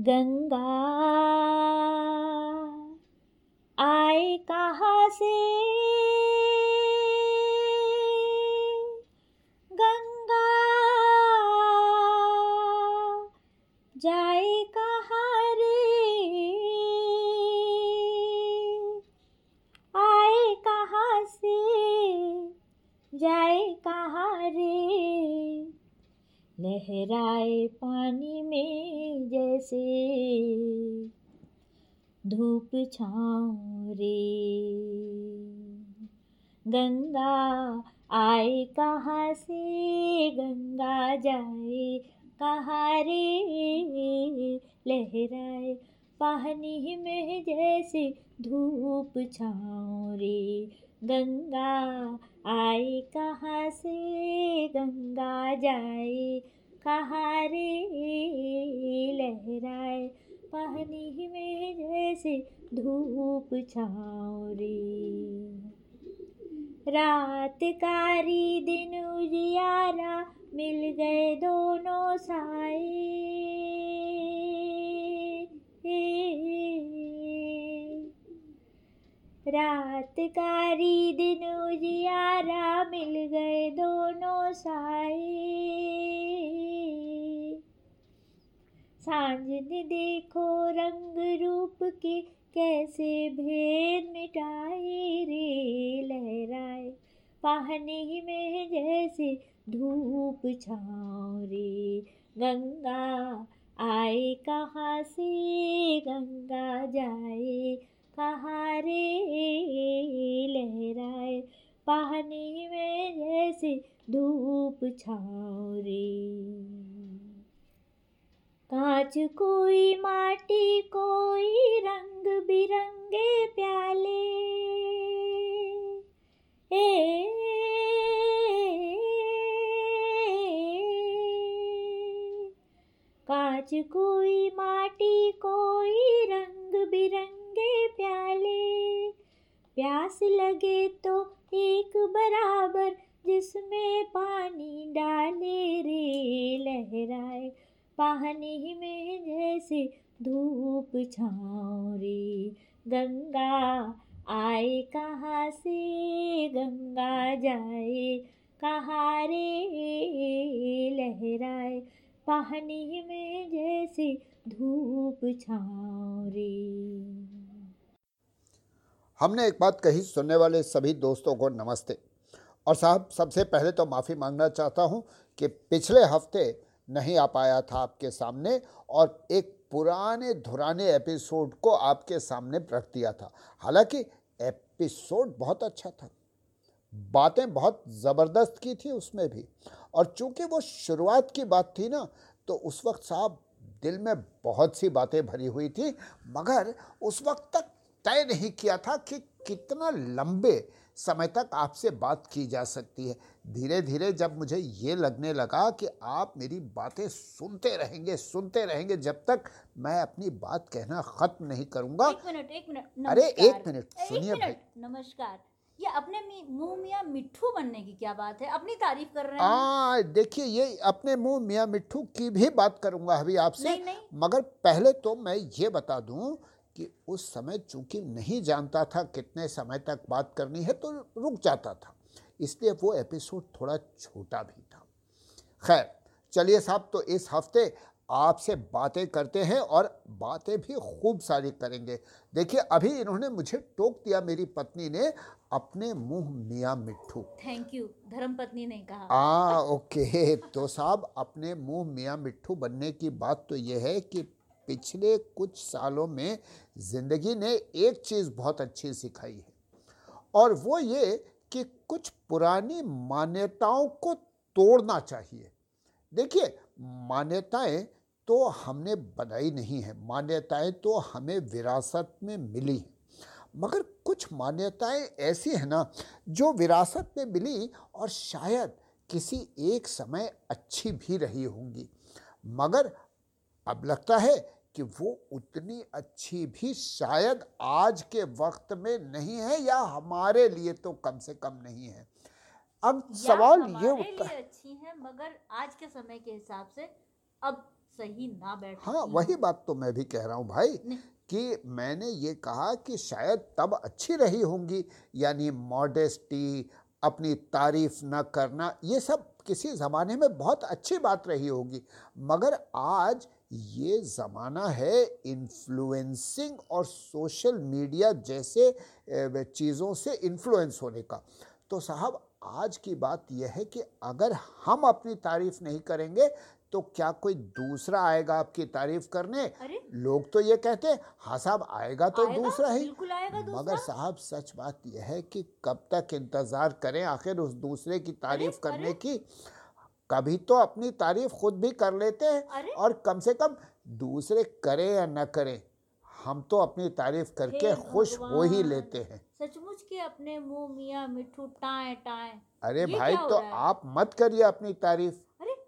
गंगा। आए कहाँ से? गंगा। कहाँ रे? आए कहाँ से? जाए कहाँ रे? लहराए पानी जैसे धूप छाँव रे। गंगा आए कहाँ से? गंगा जाए कहाँ रे? लहराए पानी में जैसे धूप छाँव रे। गंगा आए कहाँ से? गंगा जाए कहाँ रे लहराए, पानी में जैसे धूप छाँव रे। रात कारी दिन उजियारा, मिल गए दोनों साए। रात कारी दिन उजियारा, मिल गए दोनों साए। साँझ ने देखो रंग रूप के कैसे भेद मिटाए रे लहराए। पानी में जैसे धूप छाँव रे। गंगा आए कहाँ से? गंगा जाए कहाँ रे? लहराए। पानी में जैसे धूप छाँव रे। कांच कोई, माटी कोई, रंग बिरंगे प्याले। ए, कांच कोई, माटी कोई, रंग बिरंगे प्याले। प्यास लगे तो एक बराबर, जिसमें पानी डाले रे, लहराए। पानी में जैसे धूप छाँव रे। गंगा आए कहाँ से? गंगा जाए कहाँ रे? लहराए पानी में जैसे धूप छाँव रे। हमने एक बात कही, सुनने वाले सभी दोस्तों को नमस्ते। और साहब, सबसे पहले तो माफ़ी मांगना चाहता हूँ कि पिछले हफ़्ते नहीं आ पाया था आपके सामने और एक पुराने धुराने एपिसोड को आपके सामने रख दिया था। हालाँकि एपिसोड बहुत अच्छा था। बातें बहुत ज़बरदस्त की थी उसमें भी। और चूँकि वो शुरुआत की बात थी ना तो उस वक्त साहब दिल में बहुत सी बातें भरी हुई थी, मगर उस वक्त तक तय नहीं किया था कि कितना लंबे समय तक आपसे बात की जा सकती है। धीरे धीरे जब मुझे ये लगने लगा कि आप मेरी बातें सुनते रहेंगे सुनते रहेंगे जब तक मैं अपनी बात कहना खत्म नहीं करूँगा। एक मिनट एक मिनट अरे एक मिनट सुनिए भाई। नमस्कार। ये अपने मुँह मियाँ मिट्ठू बनने की क्या बात है? अपनी तारीफ़ कर रहे हैं। आ देखिए ये अपने मुँह मियाँ मिट्ठू की भी बात करूँगा अभी आपसे। मगर पहले तो मैं ये बता दूँ कि उस समय चूँकि नहीं जानता था कितने समय तक बात करनी है तो रुक जाता था। इसलिए वो एपिसोड थोड़ा छोटा भी था। खैर चलिए साहब तो इस हफ़्ते आपसे बातें करते हैं और बातें भी खूब सारी करेंगे। देखिए अभी इन्होंने मुझे टोक दिया मेरी पत्नी ने अपने मुँह मियाँ मिट्ठू थैंक यू धर्म पत्नी ने कहा। आ ओके तो साहब अपने मुँह मियाँ मिट्ठू बनने की बात तो यह है कि पिछले कुछ सालों में ज़िंदगी ने एक चीज़ बहुत अच्छी सिखाई है। और वो ये कि कुछ पुरानी मान्यताओं को तोड़ना चाहिए। देखिए, मान्यताएँ तो हमने बनाई नहीं है, मान्यताएँ तो हमें विरासत में मिली हैं। मगर कुछ मान्यताएँ ऐसी हैं ना, जो विरासत में मिली और शायद किसी एक समय अच्छी भी रही होंगी। मगर अब लगता है कि वो उतनी अच्छी भी शायद आज के वक्त में नहीं है या हमारे लिए तो कम से कम नहीं है। अब सवाल ये उठता लिए अच्छी है मगर आज के समय के हिसाब से अब सही ना बैठ हाँ वही बात तो मैं भी कह रहा हूँ भाई कि मैंने ये कहा कि शायद तब अच्छी रही होंगी यानी मॉडेस्टी अपनी तारीफ़ न करना ये सब किसी ज़माने में बहुत अच्छी बात रही होगी। मगर आज ये ज़माना है इन्फ्लुएंसिंग और सोशल मीडिया जैसे चीज़ों से इन्फ्लुएंस होने का। तो साहब आज की बात यह है कि अगर हम अपनी तारीफ़ नहीं करेंगे तो क्या कोई दूसरा आएगा आपकी तारीफ़ करने? अरे? लोग तो ये कहते हैं हाँ साहब आएगा तो आएगा, दूसरा ही। दूसरा। मगर साहब सच बात यह है कि कब तक इंतज़ार करें आखिर उस दूसरे की तारीफ़ अरे, करने की? कभी तो अपनी तारीफ़ खुद भी कर लेते हैं और कम से कम दूसरे करें या न करें हम तो अपनी तारीफ़ करके खुश हो ही लेते हैं। सचमुच के अपने मुँह मियाँ मिठू टाए टाए। अरे भाई तो आप मत करिए अपनी तारीफ़।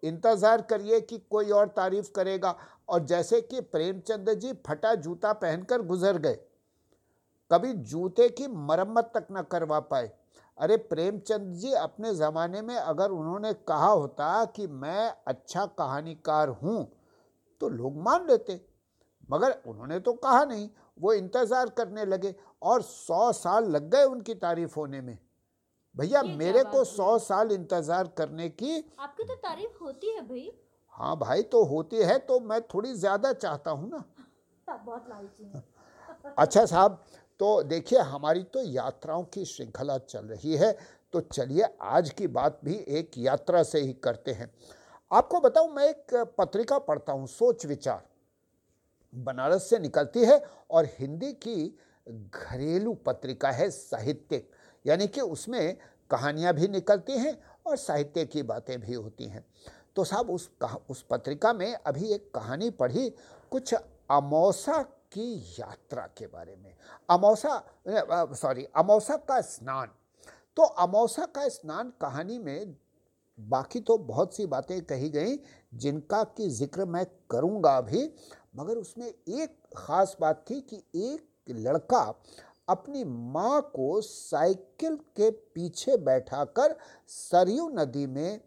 इंतज़ार करिए कि कोई और तारीफ़ करेगा। और जैसे कि प्रेमचंद जी फटा जूता पहनकर गुजर गए कभी जूते की मरम्मत तक न करवा पाए। अरे प्रेमचंद जी अपने ज़माने में अगर उन्होंने कहा होता कि मैं अच्छा कहानीकार हूँ तो लोग मान लेते। मगर उन्होंने तो कहा नहीं वो इंतज़ार करने लगे और सौ साल लग गए उनकी तारीफ़ होने में। भैया मेरे को सौ साल इंतज़ार करने की आपकी तो तारीफ़ होती है भाई। हाँ भाई तो होती है तो मैं थोड़ी ज़्यादा चाहता हूँ ना। बहुत अच्छा साहब तो देखिए, हमारी तो यात्राओं की श्रृंखला चल रही है तो चलिए आज की बात भी एक यात्रा से ही करते हैं। आपको बताऊँ, मैं एक पत्रिका पढ़ता हूँ, सोच विचार। बनारस से निकलती है और हिंदी की घरेलू पत्रिका है साहित्यिक, यानी कि उसमें कहानियाँ भी निकलती हैं और साहित्य की बातें भी होती हैं। तो साहब, उस उस पत्रिका में अभी एक कहानी पढ़ी, कुछ अमौसा की यात्रा के बारे में। अमौसा सॉरी अमौसा का स्नान। तो अमौसा का स्नान कहानी में बाकी तो बहुत सी बातें कही गई, जिनका कि ज़िक्र मैं करूँगा अभी, मगर उसमें एक ख़ास बात थी कि एक लड़का अपनी माँ को साइकिल के पीछे बैठाकर सरयू नदी में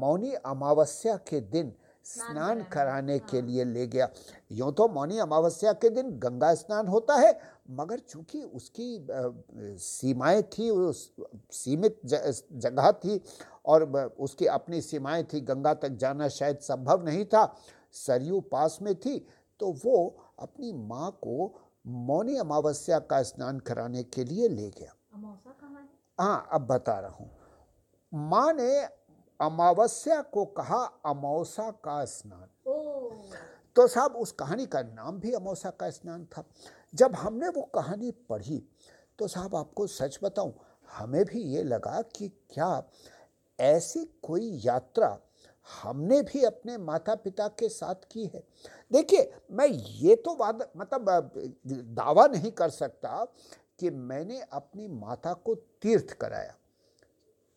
मौनी अमावस्या के दिन स्नान कराने के हाँ। लिए ले गया। यूँ तो मौनी अमावस्या के दिन गंगा स्नान होता है मगर चूँकि उसकी सीमाएँ थी उस सीमित जगह थी और उसकी अपनी सीमाएँ थी गंगा तक जाना शायद संभव नहीं था सरयू पास में थी तो वो अपनी माँ को मौनी अमावस्या का स्नान कराने के लिए ले गया। हाँ अब बता रहा हूँ। माँ ने अमावस्या को कहा अमावसा का स्नान। तो साहब उस कहानी का नाम भी अमावसा का स्नान था। जब हमने वो कहानी पढ़ी तो साहब आपको सच बताऊँ हमें भी ये लगा कि क्या ऐसी कोई यात्रा हमने भी अपने माता पिता के साथ की है। देखिए मैं ये तो वाद मतलब दावा नहीं कर सकता कि मैंने अपनी माता को तीर्थ कराया।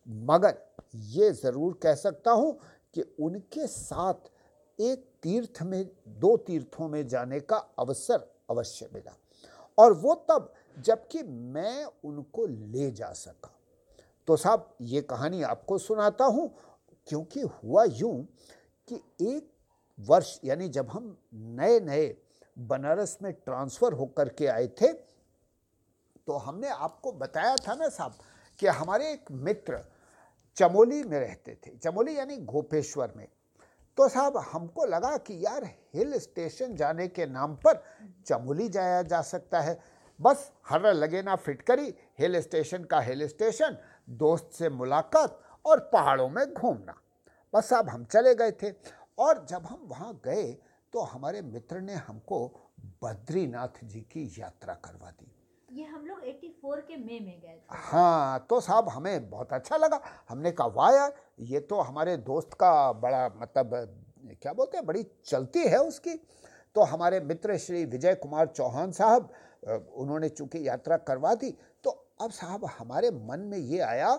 मगर ये ज़रूर कह सकता हूँ कि उनके साथ एक तीर्थ में, दो तीर्थों में जाने का अवसर अवश्य मिला। और वो तब, जबकि मैं उनको ले जा सका। तो साहब, ये कहानी आपको सुनाता हूँ, क्योंकि हुआ यूँ कि एक वर्ष, यानी जब हम नए नए बनारस में ट्रांसफ़र होकर के आए थे तो हमने आपको बताया था ना साहब, कि हमारे एक मित्र चमोली में रहते थे। चमोली यानी गोपेश्वर में। तो साहब, हमको लगा कि यार हिल स्टेशन जाने के नाम पर चमोली जाया जा सकता है। बस हर लगे ना फिट करी, हिल स्टेशन का हिल स्टेशन, दोस्त से मुलाकात और पहाड़ों में घूमना। बस साहब, हम चले गए थे और जब हम वहाँ गए तो हमारे मित्र ने हमको बद्रीनाथ जी की यात्रा करवा दी। ये हम लोग 84 के मई में गए थे। हाँ तो साहब हमें बहुत अच्छा लगा। हमने कहा, वाह यार, ये तो हमारे दोस्त का बड़ा मतलब क्या बोलते हैं, बड़ी चलती है उसकी। तो हमारे मित्र श्री विजय कुमार चौहान साहब उन्होंने चूँकि यात्रा करवा दी तो अब साहब हमारे मन में ये आया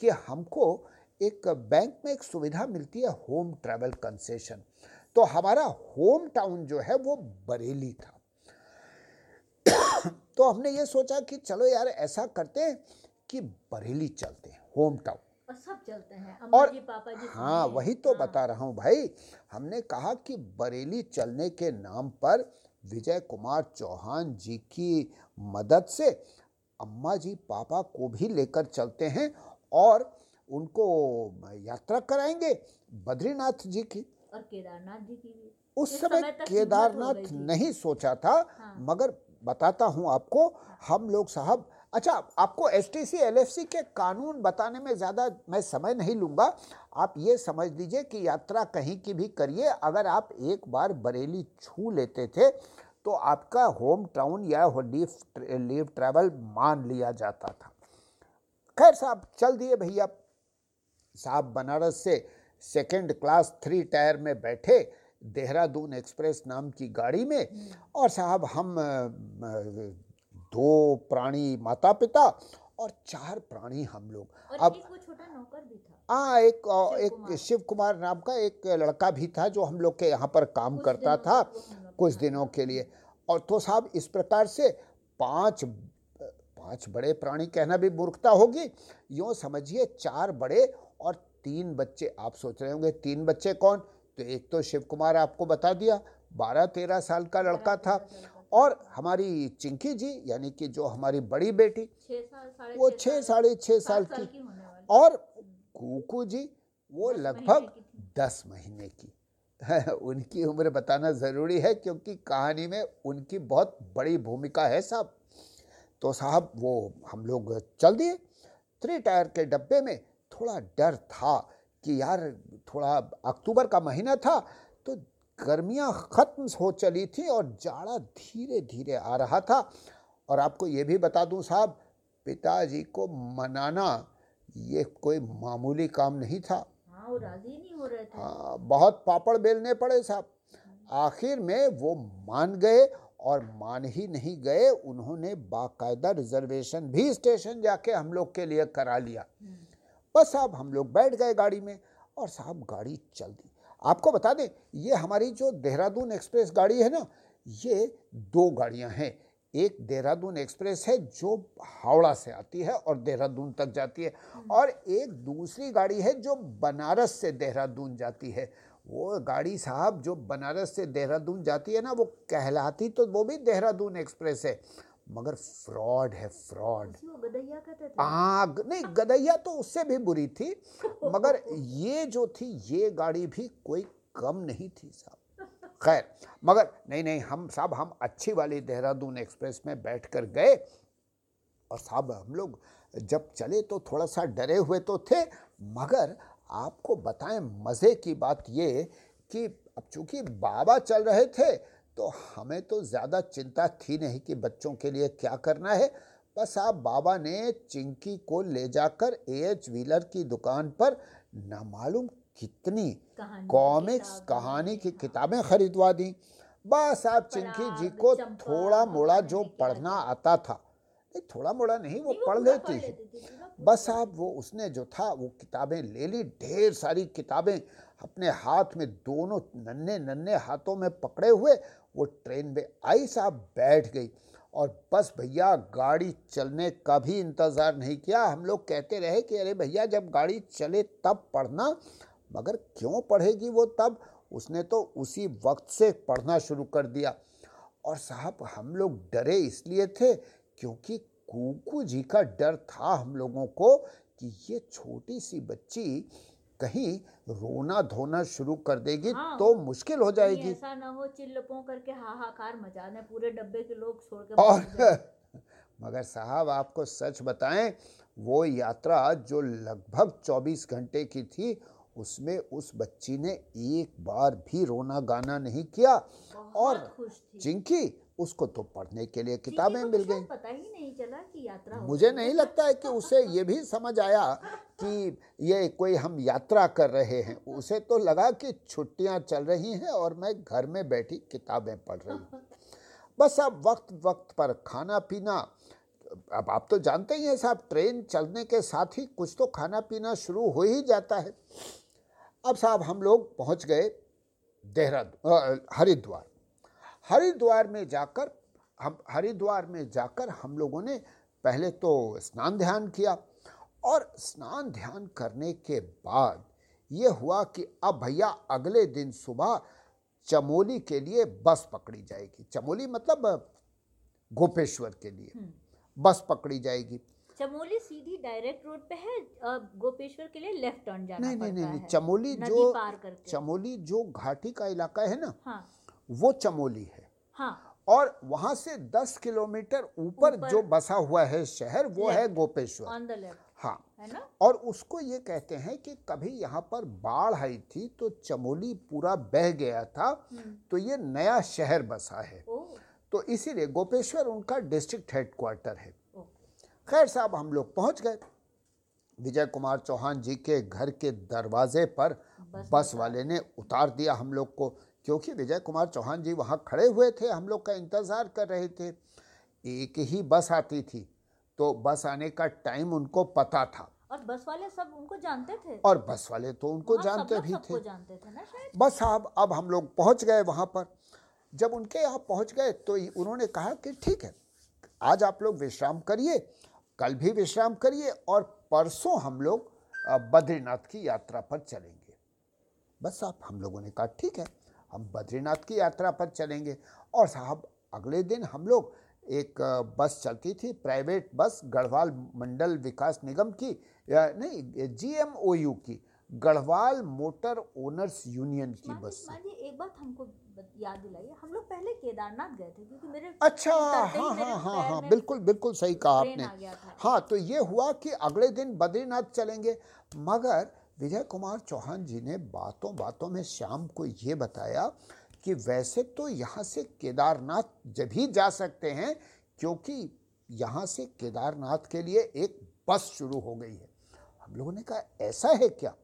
कि हमको एक बैंक में एक सुविधा मिलती है होम ट्रैवल कंसेशन तो हमारा होम टाउन जो है, वो बरेली था। तो हमने ये सोचा कि चलो यार ऐसा करते हैं कि बरेली चलते हैं होम टाउन और सब चलते हैं और जी पापा जी हाँ वही तो हाँ, बता रहा हूँ भाई हमने कहा कि बरेली चलने के नाम पर विजय कुमार चौहान जी की मदद से अम्मा जी पापा को भी लेकर चलते हैं और उनको यात्रा कराएँगे बद्रीनाथ जी की। और केदारनाथ जी की उस समय समय केदारनाथ नहीं सोचा था हाँ। मगर बताता हूँ आपको, हम लोग साहब अच्छा आपको S T C L F C के कानून बताने में ज़्यादा मैं समय नहीं लूँगा। आप ये समझ लीजिए कि यात्रा कहीं की भी करिए। अगर आप एक बार बरेली छू लेते थे तो आपका होम टाउन या हो लीव लीव ट्रैवल मान लिया जाता था। खैर साहब, चल दिए भैया। साहब बनारस से सेकंड क्लास थ्री टायर में बैठे। देहरादून एक्सप्रेस नाम की गाड़ी में और साहब हम दो प्राणी माता पिता और चार प्राणी हम लोग। अब हाँ एक शिव एक कुमार। शिव कुमार नाम का एक लड़का भी था जो हम लोग के यहाँ पर काम करता था कुछ दिनों के लिए। और तो साहब इस प्रकार से पाँच पाँच बड़े प्राणी कहना भी मूर्खता होगी यूँ समझिए चार बड़े और तीन बच्चे। आप सोच रहे होंगे तीन बच्चे कौन? तो एक तो शिव कुमार आपको बता दिया बारह तेरह साल का लड़का था। और हमारी चिंकी जी यानी कि जो हमारी बड़ी बेटी वो छः साढ़े छः साल की। और कुकू जी वो लगभग। दस महीने की। उनकी उम्र बताना ज़रूरी है क्योंकि कहानी में उनकी बहुत बड़ी भूमिका है साहब। तो साहब वो हम लोग चल दिए। थ्री टायर के डब्बे में थोड़ा डर था कि यार थोड़ा अक्टूबर का महीना था तो गर्मियाँ ख़त्म हो चली थी और जाड़ा धीरे धीरे आ रहा था। और आपको ये भी बता दूँ साहब पिताजी को मनाना ये कोई मामूली काम नहीं था। हाँ वो राज़ी नहीं हो रहे थे। हाँ, बहुत पापड़ बेलने पड़े साहब। आखिर में वो मान गए और मान ही नहीं गए उन्होंने बाकायदा रिजर्वेशन भी स्टेशन जाके हम लोग के लिए करा लिया। बस साहब हम लोग बैठ गए गाड़ी में और साहब गाड़ी चल दी। आपको बता दें ये हमारी जो देहरादून एक्सप्रेस गाड़ी है ना ये दो गाड़ियाँ हैं। एक देहरादून एक्सप्रेस है जो हावड़ा से आती है और देहरादून तक जाती है और एक दूसरी गाड़ी है जो बनारस से देहरादून जाती है। वो गाड़ी साहब जो बनारस से देहरादून जाती है ना वो कहलाती तो वो भी देहरादून एक्सप्रेस है। मगर फ्रॉड है फ्रॉड। गदैया हाँ नहीं गदैया तो उससे भी बुरी थी मगर ये जो थी ये गाड़ी भी कोई कम नहीं थी साहब। खैर मगर नहीं नहीं हम साहब हम अच्छी वाली देहरादून एक्सप्रेस में बैठ कर गए और साहब हम लोग जब चले तो थोड़ा सा डरे हुए तो थे मगर आपको बताएँ मज़े की बात ये कि अब चूँकि बाबा चल रहे थे तो हमें तो ज़्यादा चिंता थी नहीं कि बच्चों के लिए क्या करना है। बस आप बाबा ने चिंकी को ले जाकर ए एच व्हीलर की दुकान पर न मालूम कितनी कॉमिक्स कहानी की हाँ। किताबें खरीदवा दी। बस आप चिंकी जी को थोड़ा मोड़ा जो पढ़ना आता था। नहीं थोड़ा मोड़ा नहीं वो पढ़ लेती है। बस आप वो उसने जो था वो किताबें ले ली ढेर सारी किताबें अपने हाथ में दोनों नन्हे नन्हे हाथों में पकड़े हुए वो ट्रेन में आई साहब बैठ गई और बस भैया गाड़ी चलने का भी इंतज़ार नहीं किया। हम लोग कहते रहे कि अरे भैया जब गाड़ी चले तब पढ़ना, मगर क्यों पढ़ेगी वो तब? उसने तो उसी वक्त से पढ़ना शुरू कर दिया। और साहब हम लोग डरे इसलिए थे क्योंकि कुकू जी का डर था हम लोगों को कि ये छोटी सी बच्ची कहीं रोना धोना शुरू कर देगी हाँ, तो मुश्किल हो जाएगी। ऐसा ना हो चिल्लपों करके हाहाकार मचा दें पूरे डब्बे के लोग छोड़ के और मगर साहब आपको सच बताएँ वो यात्रा जो लगभग 24 घंटे की थी उसमें उस बच्ची ने एक बार भी रोना गाना नहीं किया। और खुश थी। चिंकी उसको तो पढ़ने के लिए किताबें मिल गई। पता ही नहीं चला कि यात्रा मुझे नहीं लगता है कि उसे ये भी समझ आया कि ये कोई हम यात्रा कर रहे हैं। उसे तो लगा कि छुट्टियाँ चल रही हैं और मैं घर में बैठी किताबें पढ़ रही हूँ। बस अब वक्त वक्त पर खाना पीना अब आप तो जानते ही हैं साहब ट्रेन चलने के साथ ही कुछ तो खाना पीना शुरू हो ही जाता है। अब साहब हम लोग पहुँच गए देहरादून हरिद्वार। हरिद्वार में जाकर हम हरिद्वार में जाकर हम लोगों ने पहले तो स्नान ध्यान किया और स्नान ध्यान करने के बाद ये हुआ कि अब भैया अगले दिन सुबह चमोली के लिए बस पकड़ी जाएगी। चमोली मतलब गोपेश्वर के लिए हम्म। बस पकड़ी जाएगी। चमोली सीधी डायरेक्ट रोड पे है गोपेश्वर के लिए लेफ़्ट टर्न जाना नहीं नहीं नहीं नहीं चमोली जो चमोली जो घाटी का इलाका है ना हाँ। वो चमोली है। हाँ। और वहाँ से 10 किलोमीटर ऊपर। जो बसा हुआ है शहर वो है गोपेश्वर। हाँ। है ना? और उसको ये कहते हैं कि कभी यहाँ पर बाढ़ आई थी तो चमोली पूरा बह गया था हम्म। तो ये नया शहर बसा है। तो इसीलिए गोपेश्वर उनका डिस्ट्रिक्ट हेडक्वार्टर है। खैर साहब हम लोग पहुँच गए। विजय कुमार चौहान जी के घर के दरवाजे पर बस बस वाले ने उतार दिया हम लोग को। क्योंकि विजय कुमार चौहान जी वहाँ खड़े हुए थे हम लोग का इंतज़ार कर रहे थे। एक ही बस आती थी तो बस आने का टाइम उनको पता था। और बस वाले सब उनको जानते थे? और बस वाले तो उनको वहाँ जानते भी थे। जानते थे ना शायद। बस साहब अब हम लोग पहुँच गए वहाँ पर। जब उनके यहाँ पहुँच गए तो उन्होंने कहा कि ठीक है आज आप लोग विश्राम करिए कल भी विश्राम करिए और परसों हम लोग बद्रीनाथ की यात्रा पर चलेंगे। बस साहब हम लोगों ने कहा ठीक है हम बद्रीनाथ की यात्रा पर चलेंगे। और साहब अगले दिन हम लोग एक बस चलती थी प्राइवेट बस गढ़वाल मंडल विकास निगम की या नहीं जीएमओयू की गढ़वाल मोटर ओनर्स यूनियन की बस एक बात हमको याद दिलाइए हम लोग पहले केदारनाथ गए थे क्योंकि मेरे अच्छा हाँ हाँ हाँ हाँ बिल्कुल बिल्कुल सही कहा आपने। हाँ तो ये हुआ कि अगले दिन बद्रीनाथ चलेंगे मगर विजय कुमार चौहान जी ने बातों बातों में शाम को ये बताया कि वैसे तो यहाँ से केदारनाथ जब ही जा सकते हैं क्योंकि यहाँ से केदारनाथ के लिए एक बस शुरू हो गई है। हम लोगों ने कहा ऐसा है क्या?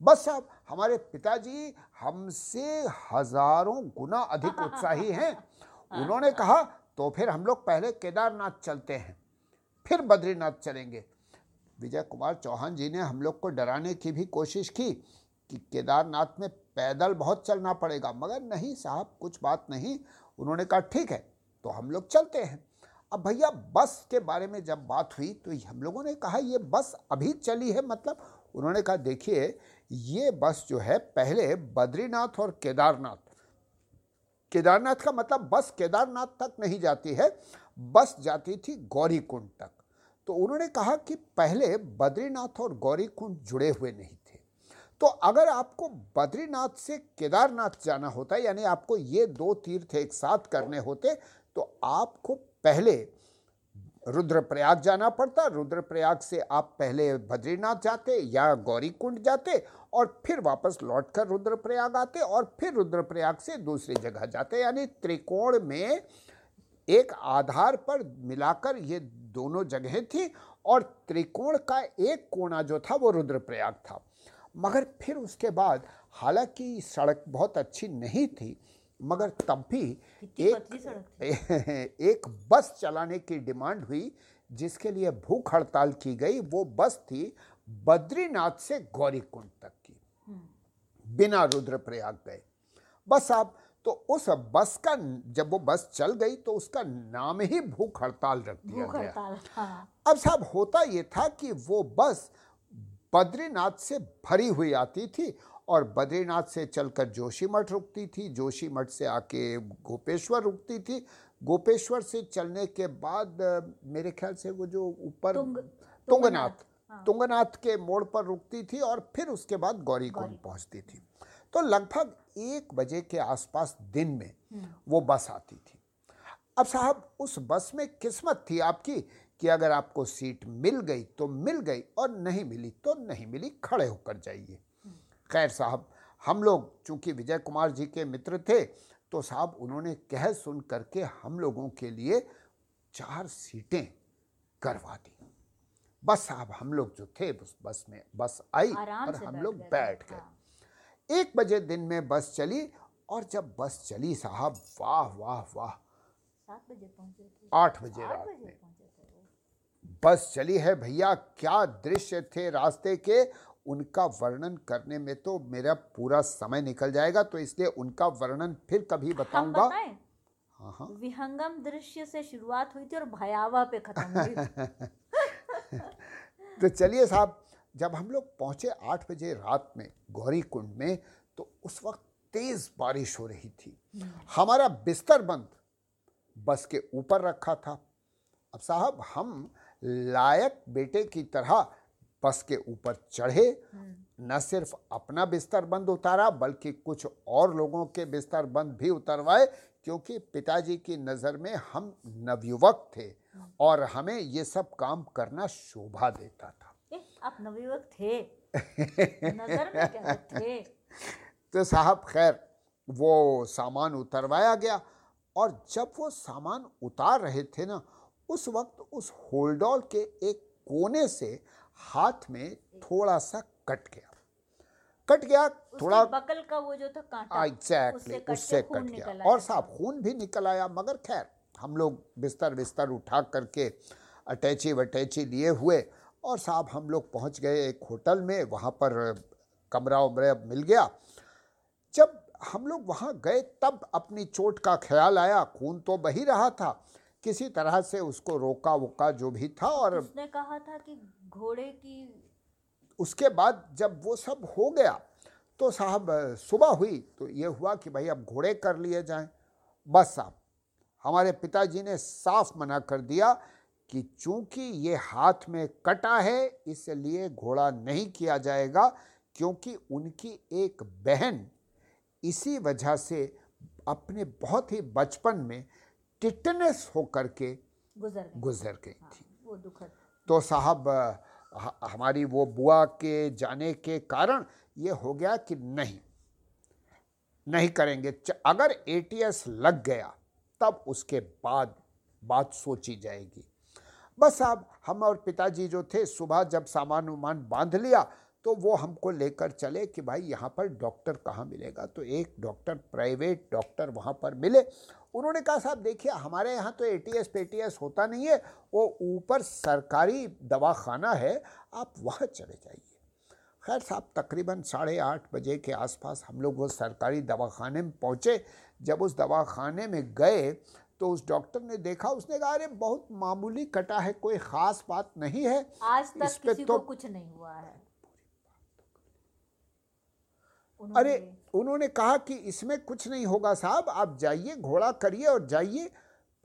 बस साहब हमारे पिताजी हमसे हज़ारों गुना अधिक उत्साही हैं। उन्होंने कहा तो फिर हम लोग पहले केदारनाथ चलते हैं फिर बद्रीनाथ चलेंगे। विजय कुमार चौहान जी ने हम लोग को डराने की भी कोशिश की कि केदारनाथ में पैदल बहुत चलना पड़ेगा। मगर नहीं साहब, कुछ बात नहीं। उन्होंने कहा, ठीक है तो हम लोग चलते हैं। अब भैया, बस के बारे में जब बात हुई तो हम लोगों ने कहा, ये बस अभी चली है। मतलब उन्होंने कहा, देखिए, ये बस जो है, पहले बद्रीनाथ और केदारनाथ। केदारनाथ का मतलब बस केदारनाथ तक नहीं जाती है। बस जाती थी गौरीकुंड तक। तो उन्होंने कहा कि पहले बद्रीनाथ और गौरी कुंड जुड़े हुए नहीं थे। तो अगर आपको बद्रीनाथ से केदारनाथ जाना होता, यानी आपको ये दो तीर्थ एक साथ करने होते तो आपको पहले रुद्रप्रयाग जाना पड़ता। रुद्रप्रयाग से आप पहले बद्रीनाथ जाते या गौरी कुंड जाते और फिर वापस लौटकर रुद्रप्रयाग आते और फिर रुद्रप्रयाग से दूसरी जगह जाते। यानी त्रिकोण में एक आधार पर मिलाकर ये दोनों जगहें थी और त्रिकोण का एक कोना जो था वो रुद्रप्रयाग था। मगर फिर उसके बाद हालाँकि सड़क बहुत अच्छी नहीं थी मगर तब भी थी। एक बस चलाने की डिमांड हुई जिसके लिए भूख हड़ताल की गई वो बस थी बद्रीनाथ से गौरीकुंड तक की। हम्म, बिना रुद्रप्रयाग गए। बस आप तो उस बस का जब वो बस चल गई तो उसका नाम ही भूख हड़ताल रख दिया गया। हाँ। अब साहब होता ये था कि वो बस बद्रीनाथ से भरी हुई आती थी और बद्रीनाथ से चलकर जोशीमठ रुकती थी। जोशीमठ से आके गोपेश्वर रुकती थी। गोपेश्वर से चलने के बाद मेरे ख्याल से वो जो ऊपर तुंग तुंगनाथ हाँ। तुंगनाथ के मोड़ पर रुकती थी और फिर उसके बाद गौरी कुंड पहुँचती थी। तो लगभग एक बजे के आसपास दिन में वो बस आती थी। अब साहब उस बस में किस्मत थी आपकी कि अगर आपको सीट मिल गई तो मिल गई और नहीं मिली तो नहीं मिली खड़े होकर जाइए। खैर साहब हम लोग चूँकि विजय कुमार जी के मित्र थे तो साहब उन्होंने कह सुन करके हम लोगों के लिए चार सीटें करवा दी। बस साहब हम लोग जो थे उस बस में बस आई और हम लोग बैठ गए। हाँ। एक बजे दिन में बस चली और जब बस चली साहब वाह वाह वाह। आठ बजे रात में। बस चली है भैया क्या दृश्य थे रास्ते के? उनका वर्णन करने में तो मेरा पूरा समय निकल जाएगा तो इसलिए उनका वर्णन फिर कभी बताऊँगा। हाँ हाँ। विहंगम दृश्य से शुरुआत हुई थी और भयावह पे खत्म हुई तो चलिए साहब जब हम लोग पहुँचे आठ बजे रात में, गौरी कुंड में तो उस वक्त तेज बारिश हो रही थी। हमारा बिस्तर बंद, बस के ऊपर रखा था। अब साहब, हम लायक बेटे की तरह बस के ऊपर चढ़े। न सिर्फ़ अपना बिस्तर बंद उतारा, बल्कि कुछ और लोगों के बिस्तर बंद भी उतरवाए, क्योंकि पिताजी की नज़र में हम नवयुवक थे और हमें ये सब काम करना शोभा देता था। आप नवयुवक थे। नज़र में क्या थे? तो साहब खैर वो सामान उतरवाया गया और जब वो सामान उतार रहे थे ना उस वक्त उस होल्डॉल के एक कोने से हाथ में थोड़ा सा कट गया। कट गया थोड़ा बकल का वो जो था कांटा एग्जैक्टली कट उससे के खून कट गया। और। साहब खून भी निकल आया मगर खैर हम लोग बिस्तर बिस्तर उठा करके अटैची वटैची लिए हुए और साहब हम लोग पहुँच गए एक होटल में वहाँ पर कमरा उमरा मिल गया। जब हम लोग वहाँ गए तब अपनी चोट का ख्याल आया खून तो बही रहा था। किसी तरह से उसको रोका वोका जो भी था और उसने कहा था कि घोड़े की उसके बाद जब वो सब हो गया तो साहब सुबह हुई तो ये हुआ कि भाई अब घोड़े कर लिए जाएँ। बस साहब हमारे पिताजी ने साफ़ मना कर दिया कि चूँकि ये हाथ में कटा है इसलिए घोड़ा नहीं किया जाएगा क्योंकि उनकी एक बहन इसी वजह से अपने बहुत ही बचपन में टिटनेस होकर के गुजर गई। गुजर गई हाँ, थी। वो तो साहब हमारी वो बुआ के जाने के कारण ये हो गया कि नहीं नहीं करेंगे। अगर एटीएस लग गया तब उसके बाद बात सोची जाएगी। बस साहब हम और पिताजी जो थे, सुबह जब सामान उमान बाँध लिया तो वो हमको लेकर चले कि भाई यहाँ पर डॉक्टर कहाँ मिलेगा। तो एक डॉक्टर, प्राइवेट डॉक्टर वहाँ पर मिले। उन्होंने कहा, साहब, देखिए, हमारे यहाँ तो एटीएस पेटीएस होता नहीं है, वो ऊपर सरकारी दवाखाना है, आप वहाँ चले जाइए। खैर साहब, तकरीबन साढ़े आठ बजे के आसपास हम लोग वो सरकारी दवाखाने में पहुँचे। जब उस दवाखाने में गए तो उस डॉक्टर ने देखा उसने कहा अरे बहुत मामूली कटा है कोई ख़ास बात नहीं है। आज तक इस पे किसी तो- को कुछ नहीं हुआ है। उन्होंने अरे उन्होंने- उन्होंने कहा कि इसमें कुछ नहीं होगा साहब आप जाइए घोड़ा करिए और जाइए।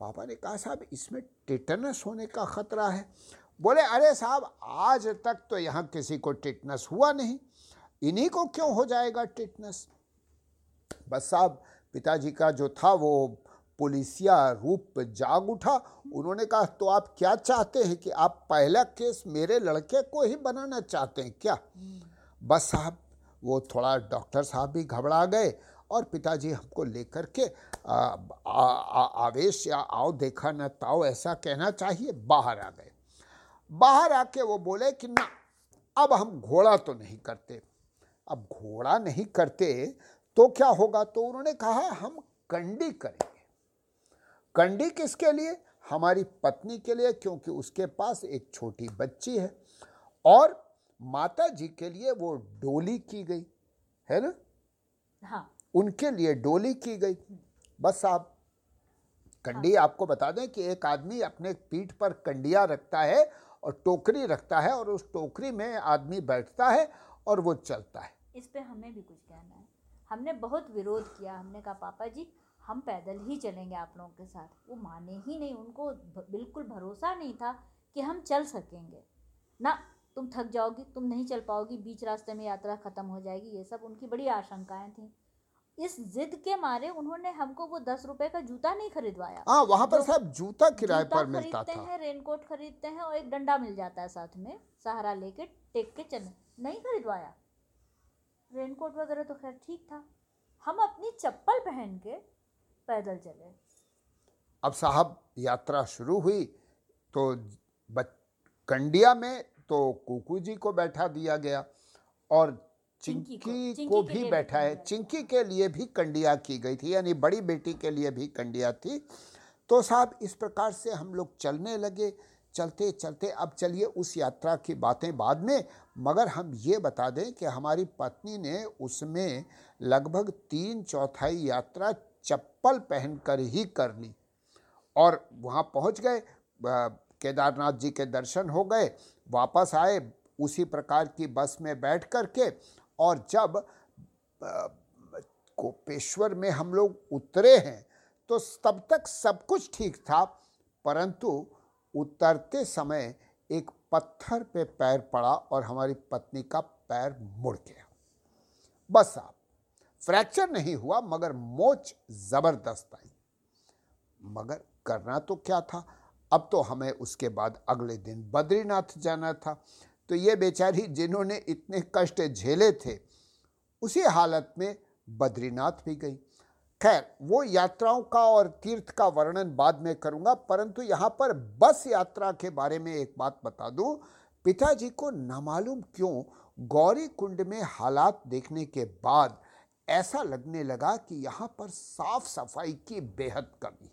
पापा ने कहा साहब इसमें टेटनस होने का खतरा है। बोले अरे साहब आज तक तो यहाँ किसी को टेटनस हुआ नहीं। इन्हीं को क्यों हो जाएगा टेटनस? बस साहब पिताजी का जो था वो पुलिसिया रूप जाग उठा। उन्होंने कहा तो आप क्या चाहते हैं कि आप पहला केस मेरे लड़के को ही बनाना चाहते हैं क्या? बस साहब वो थोड़ा डॉक्टर साहब भी घबरा गए और पिताजी हमको लेकर के आ, आ, आ, आवेश या आओ देखा न ताओ ऐसा कहना चाहिए। बाहर आ गए। बाहर आके वो बोले कि ना अब हम घोड़ा तो नहीं करते। अब घोड़ा नहीं करते तो क्या होगा? तो उन्होंने कहा हम कंडी करेंगे कंडी किसके लिए? हमारी पत्नी के लिए क्योंकि उसके पास एक छोटी बच्ची है। और माता जी के लिए वो डोली की गई है ना? हाँ। उनके लिए डोली की गई। बस आप कंडी हाँ। आपको बता दें कि एक आदमी अपने पीठ पर कंडिया रखता है और टोकरी रखता है और उस टोकरी में आदमी बैठता है और वो चलता है। इस पे हमें भी कुछ कहना है। हमने बहुत विरोध किया। हमने कहा पापा जी हम पैदल ही चलेंगे आप लोगों के साथ। वो माने ही नहीं उनको बिल्कुल भरोसा नहीं था कि हम चल सकेंगे। ना तुम थक जाओगी तुम नहीं चल पाओगी बीच रास्ते में यात्रा ख़त्म हो जाएगी ये सब उनकी बड़ी आशंकाएँ थी। इस जिद के मारे उन्होंने हमको वो दस रुपए का जूता नहीं खरीदवाया। हाँ वहाँ पर साहब जूता किराए पर मिलता खरीदते था। हैं रेनकोट खरीदते हैं और एक डंडा मिल जाता है साथ में सहारा लेके टेक के चले नहीं खरीदवाया। रेनकोट वगैरह तो खैर ठीक था। हम अपनी चप्पल पहन के पैदल चले। अब साहब यात्रा शुरू हुई तो कंडिया में तो कुकू जी को बैठा दिया गया और चिंकी को- चिंकी को के भी बैठा है। चिंकी के लिए भी कंडिया की गई थी यानी बड़ी बेटी के लिए भी कंडिया थी। तो साहब इस प्रकार से हम लोग चलने लगे। चलते चलते अब चलिए उस यात्रा की बातें बाद में मगर हम ये बता दें कि हमारी पत्नी ने उसमें लगभग तीन चौथाई यात्रा चप्पल पहनकर ही कर ली और वहाँ पहुँच गए केदारनाथ जी के दर्शन हो गए, वापस आए उसी प्रकार की बस में बैठ कर के और जब कोपेश्वर में हम लोग उतरे हैं तो तब तक सब कुछ ठीक था, परंतु उतरते समय एक पत्थर पे पैर पड़ा और हमारी पत्नी का पैर मुड़ गया। बस आप। फ्रैक्चर नहीं हुआ, मगर मोच ज़बरदस्त आई। मगर करना तो क्या था? अब तो हमें उसके बाद अगले दिन बद्रीनाथ जाना था। तो ये बेचारी जिन्होंने इतने कष्ट झेले थे, उसी हालत में बद्रीनाथ भी गई। खैर, वो यात्राओं का और तीर्थ का वर्णन बाद में करूँगा, परंतु यहाँ पर बस यात्रा के बारे में एक बात बता दूँ। पिताजी को नामालूम क्यों गौरी कुंड में हालात देखने के बाद ऐसा लगने लगा कि यहाँ पर साफ़ सफ़ाई की बेहद कमी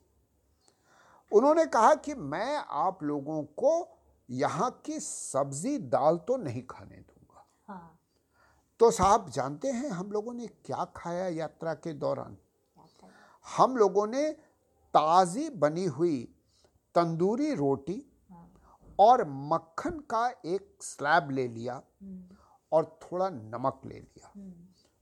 उन्होंने कहा कि मैं आप लोगों को यहाँ की सब्ज़ी दाल तो नहीं खाने दूँगा हाँ। तो साहब जानते हैं हम लोगों ने क्या खाया यात्रा के दौरान हम लोगों ने ताज़ी बनी हुई तंदूरी रोटी हाँ। और मक्खन का एक स्लैब ले लिया हम्म। और थोड़ा नमक ले लिया हम्म।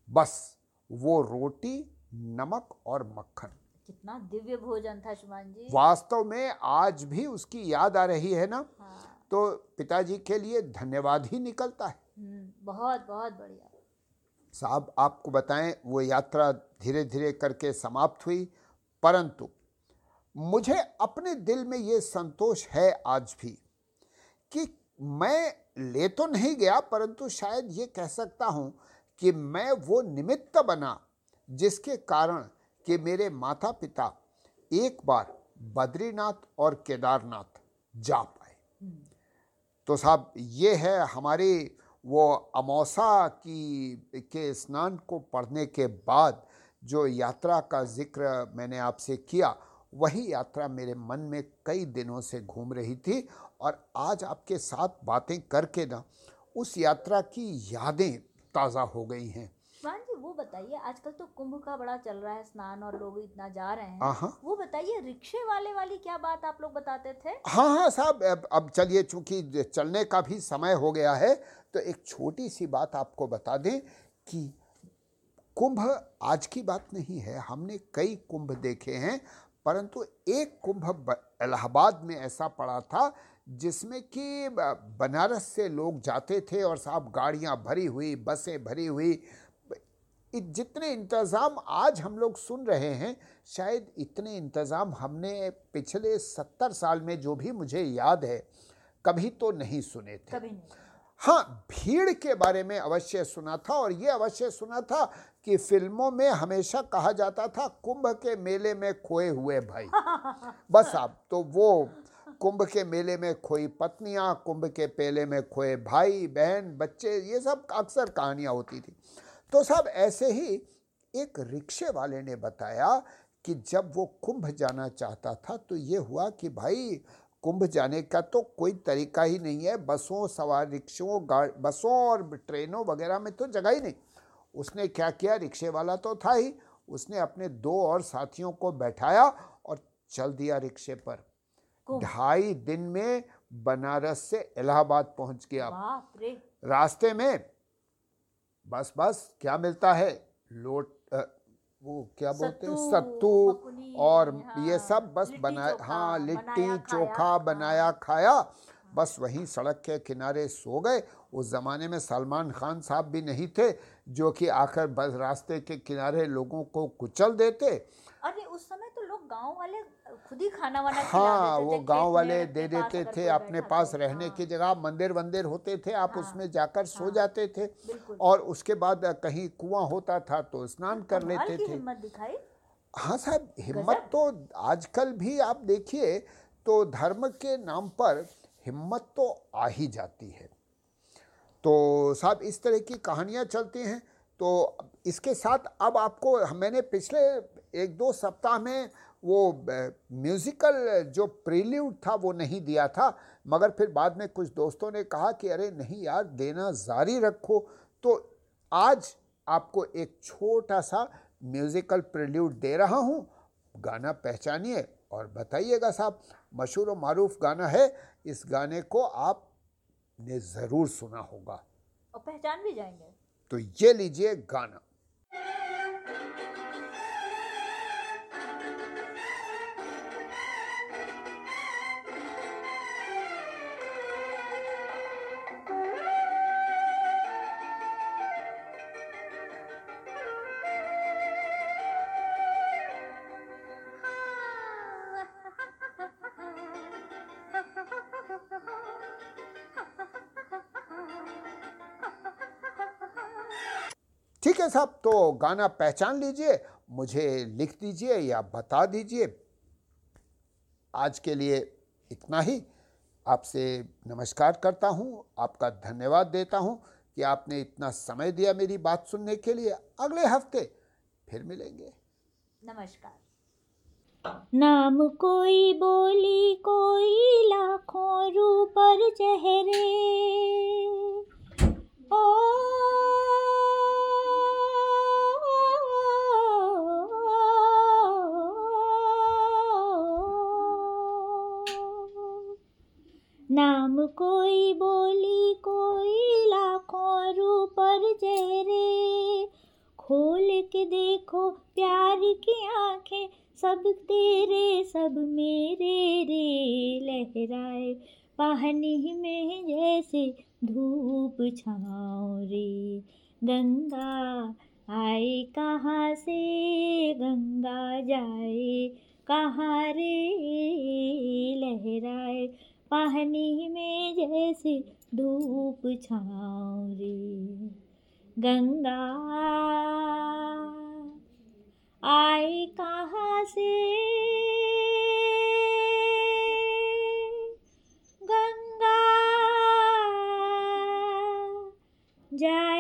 बस वो रोटी नमक और मक्खन। कितना दिव्य भोजन था शुमान जी। वास्तव में आज भी उसकी याद आ रही है ना? हाँ। तो पिताजी के लिए धन्यवाद ही निकलता है। हम्म, बहुत बहुत बढ़िया। साहब आपको बताएँ वो यात्रा धीरे धीरे करके समाप्त हुई परंतु मुझे अपने दिल में ये संतोष है आज भी कि मैं ले तो नहीं गया परंतु शायद ये कह सकता हूँ कि मैं वो निमित्त बना जिसके कारण कि मेरे माता पिता एक बार बद्रीनाथ और केदारनाथ जा पाए। तो साहब, ये है हमारी वो अमौसा की, के स्नान को पढ़ने के बाद जो यात्रा का ज़िक्र मैंने आपसे किया, वही यात्रा मेरे मन में कई दिनों से घूम रही थी और आज आपके साथ बातें करके ना, उस यात्रा की यादें ताज़ा हो गई हैं। वो बताइए आजकल तो कुंभ का बड़ा चल रहा है स्नान और लोग इतना जा रहे हैं। हाँ, हाँ। वो बताइए रिक्शे वाले वाली क्या बात आप लोग बताते थे? हाँ हाँ साहब अब चलिए चूँकि चलने का भी समय हो गया है तो एक छोटी सी बात आपको बता दें कि कुंभ आज की बात नहीं है। हमने कई कुंभ देखे हैं परंतु एक कुंभ इलाहाबाद में ऐसा पड़ा था जिसमें कि बनारस से लोग जाते थे और साहब गाड़ियाँ भरी हुई बसें भरी हुई। जितने इंतज़ाम आज हम लोग सुन रहे हैं शायद इतने इंतज़ाम हमने पिछले सत्तर साल में जो भी मुझे याद है कभी तो नहीं सुने थे। कभी नहीं। हाँ भीड़ के बारे में अवश्य सुना था और ये अवश्य सुना था कि फ़िल्मों में हमेशा कहा जाता था कुंभ के मेले में खोए हुए भाई। बस आप तो वो कुंभ के मेले में खोई पत्नियाँ, कुंभ के पेले में खोए भाई, बहन, बच्चे, ये सब अक्सर कहानियाँ होती थी। तो सब ऐसे ही एक रिक्शे वाले ने बताया कि जब वो कुंभ जाना चाहता था तो ये हुआ कि भाई, कुंभ जाने का तो कोई तरीका ही नहीं है, बसों, सवार रिक्शों बसों और ट्रेनों वगैरह में तो जगह ही नहीं। उसने क्या किया, रिक्शे वाला तो था ही, उसने अपने दो और साथियों को बैठाया और चल दिया रिक्शे पर। ढाई दिन में बनारस से इलाहाबाद पहुँच गया रास्ते में बस बस क्या मिलता है? लोट वो क्या बोलते हैं? सत्तू और ये सब बस बना हाँ लिट्टी चोखा बनाया खाया। बस वहीं सड़क के किनारे सो गए। उस ज़माने में सलमान खान साहब भी नहीं थे जो कि आकर बस रास्ते के किनारे लोगों को कुचल देते। अरे उस समय तो लोग गाँव वाले खुद ही खाना वाना हाँ वो गाँव वाले दे देते थे अपने पास रहने हाँ। की जगह मंदिर वंदिर होते थे आप हाँ, उसमें जाकर सो हाँ, जाते थे और उसके बाद कहीं कुआँ होता था तो स्नान कर लेते थे। हाँ साहब हिम्मत तो आजकल भी आप देखिए तो धर्म के नाम पर हिम्मत तो आ ही जाती है। तो साहब इस तरह की कहानियाँ चलती हैं। तो इसके साथ अब आपको मैंने पिछले एक दो सप्ताह में वो म्यूज़िकल जो प्रील्यूड था वो नहीं दिया था मगर फिर बाद में कुछ दोस्तों ने कहा कि अरे नहीं यार देना जारी रखो। तो आज आपको एक छोटा सा म्यूज़िकल प्रील्यूड दे रहा हूँ। गाना पहचानिए और बताइएगा साहब मशहूर और मारूफ गाना है इस गाने को आपने ज़रूर सुना होगा। और पहचान भी जाएँगे। तो ये लीजिए गाना। ठीक है साहब तो गाना पहचान लीजिए, मुझे लिख दीजिए या बता दीजिए। आज के लिए इतना ही। आपसे नमस्कार करता हूँ, आपका धन्यवाद देता हूँ कि आपने इतना समय दिया मेरी बात सुनने के लिए। अगले हफ़्ते फिर मिलेंगे। नमस्कार। नाम कोई बोली, कोई लाखों रूपर चेहरे। ओ नाम कोई बोली कोई लाखों रूपर चेहरे खोल के देखो प्यार की आँखें, सब तेरे, सब मेरे रे। लहराए पानी में जैसे धूप छाओ रे। गंगा आए कहाँ से? गंगा जाए कहाँ रे? लहराए पहनी में जैसे धूप छाँव रे। गंगा आई कहाँ से? गंगा जा